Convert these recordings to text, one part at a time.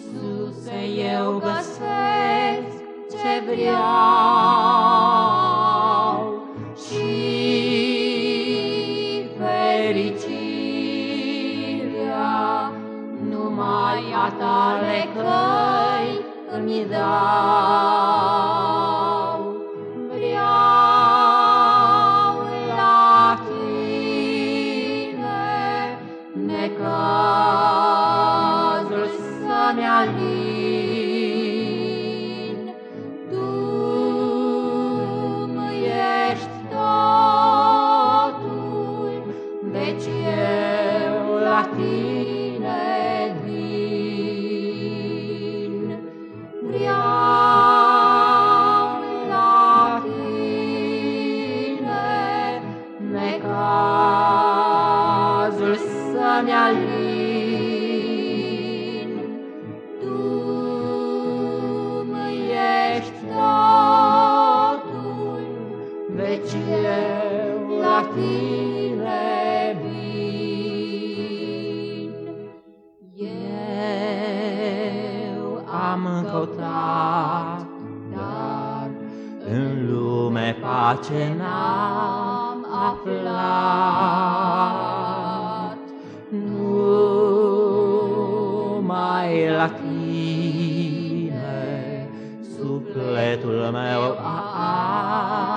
Iisuse, eu găsesc ce vreau. Deci eu la tine în lume pace n-am aflat. Numai la tine sufletul meu a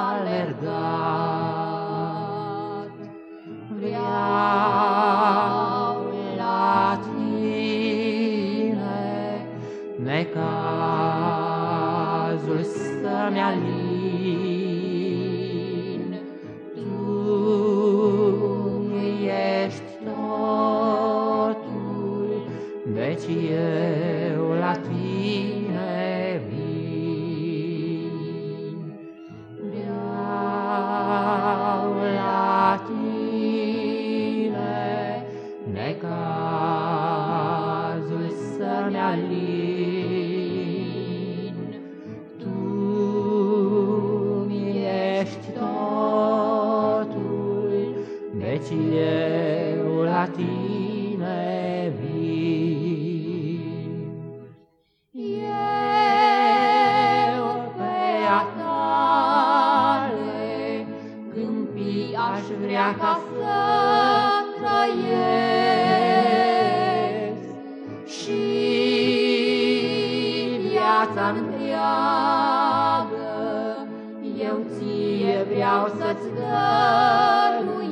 viața întreagă eu ție vreau să-ți dăruiesc.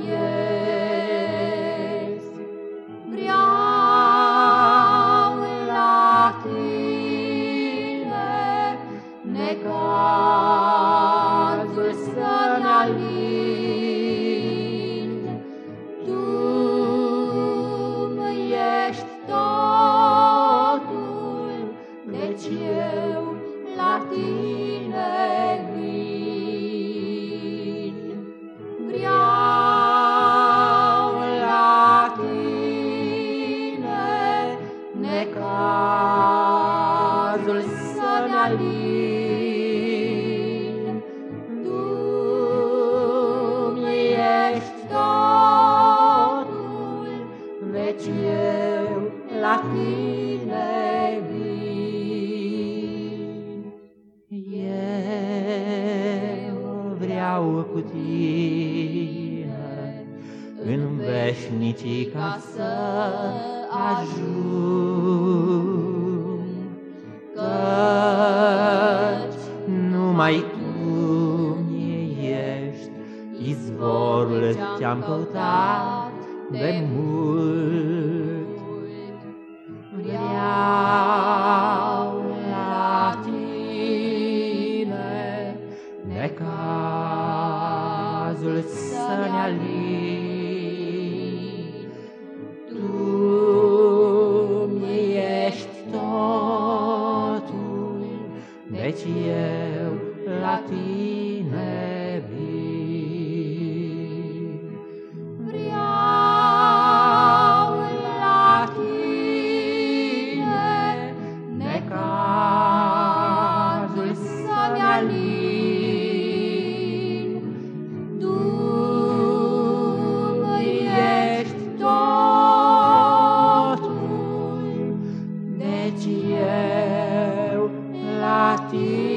Să-mi alin. Tu ești totul, deci eu la tine vin. Eu vreau cu tine în veșnicii ca să ajung, numai tu mi ești izvorul ce-am căutat de mult. Vreau la tine necazul să-mi alin. Deci eu la tine vin. Totul,